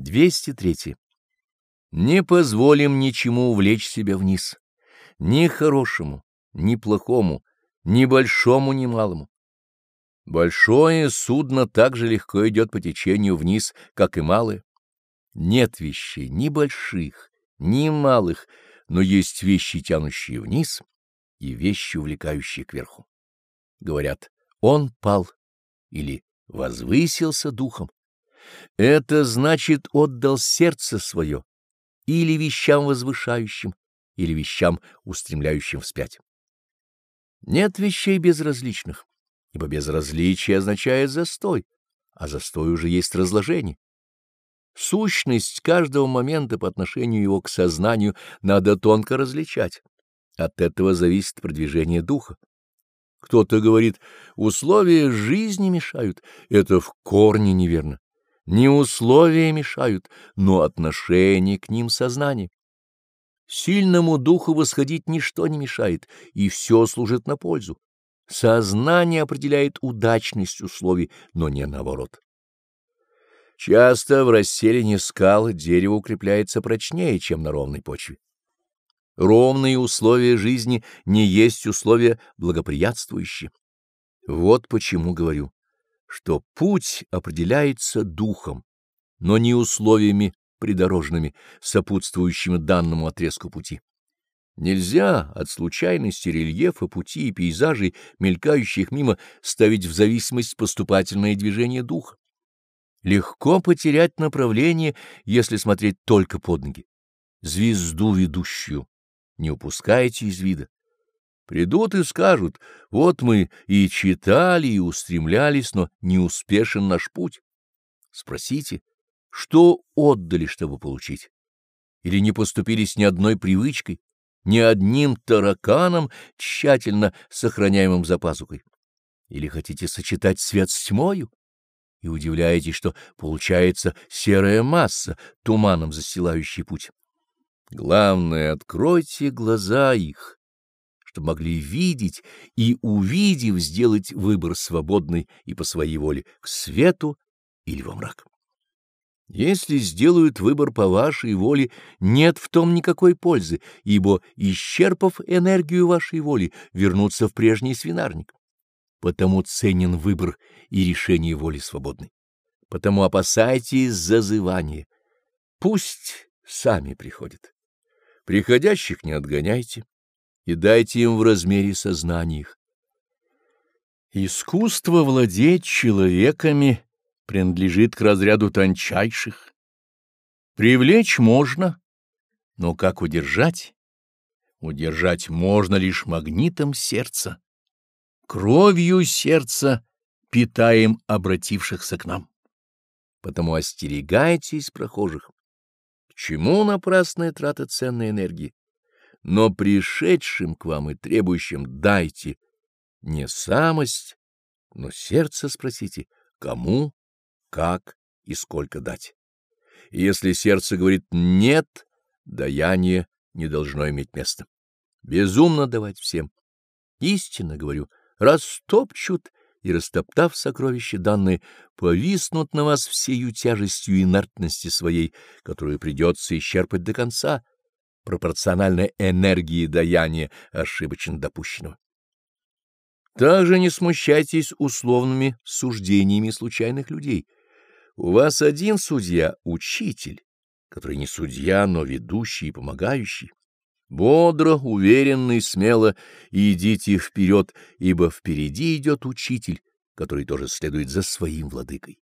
203. Не позволим ничему увлечь себя вниз, ни хорошему, ни плохому, ни большому, ни малому. Большое судно так же легко идет по течению вниз, как и малое. Нет вещей ни больших, ни малых, но есть вещи, тянущие вниз, и вещи, увлекающие кверху. Говорят, он пал или возвысился духом. Это значит, отдал сердце свое или вещам возвышающим, или вещам, устремляющим вспять. Нет вещей безразличных, ибо безразличие означает застой, а застой уже есть разложение. Сущность каждого момента по отношению его к сознанию надо тонко различать. От этого зависит продвижение духа. Кто-то говорит, условия жизни мешают. Это в корне неверно. Не условия мешают, но отношение к ним сознание. Сильному духу восходить ничто не мешает, и все служит на пользу. Сознание определяет удачность условий, но не наоборот. Часто в расселении скал дерево укрепляется прочнее, чем на ровной почве. Ровные условия жизни не есть условия благоприятствующие. Вот почему говорю, что путь определяется духом, но не условиями придорожными, сопутствующими данному отрезку пути. Нельзя от случайности рельефа пути и пейзажей, мелькающих мимо, ставить в зависимость поступательное движение духа. Легко потерять направление, если смотреть только под ноги. Звезду ведущую не упускайте из вида. Придут и скажут, вот мы и читали, и устремлялись, но не успешен наш путь. Спросите, что отдали, чтобы получить? Или не поступились ни одной привычкой, ни одним тараканом, тщательно сохраняемым за пазухой? Или хотите сочетать свет с тьмою? и удивляетесь, что получается серая масса, туманом застилающий путь. Главное, откройте глаза их, чтобы могли видеть и, увидев, сделать выбор свободный и по своей воле к свету или во мрак. Если сделают выбор по вашей воле, нет в том никакой пользы, ибо, исчерпав энергию вашей воли, вернуться в прежний свинарник. Потому ценен выбор и решение воли свободной. Потому опасайтесь зазывания. Пусть сами приходят. Приходящих не отгоняйте и дайте им в размере сознания их. Искусство владеть человеками принадлежит к разряду тончайших. Привлечь можно, но как удержать? Удержать можно лишь магнитом сердца кровью сердца питаем обратившихся к нам. Потому остерегайтесь прохожих. К чему напрасная трата ценной энергии? Но пришедшим к вам и требующим дайте не самость, но сердце спросите, кому, как и сколько дать. И если сердце говорит «нет», даяние не должно иметь места. Безумно давать всем. Истинно говорю — растопчут и, растоптав сокровища данные, повиснут на вас всею тяжестью инертности своей, которую придется исчерпать до конца, пропорционально энергии даяния ошибочно допущенного. Также не смущайтесь условными суждениями случайных людей. У вас один судья — учитель, который не судья, но ведущий и помогающий. Бодро, уверенно и смело идите вперед, ибо впереди идет учитель, который тоже следует за своим владыкой.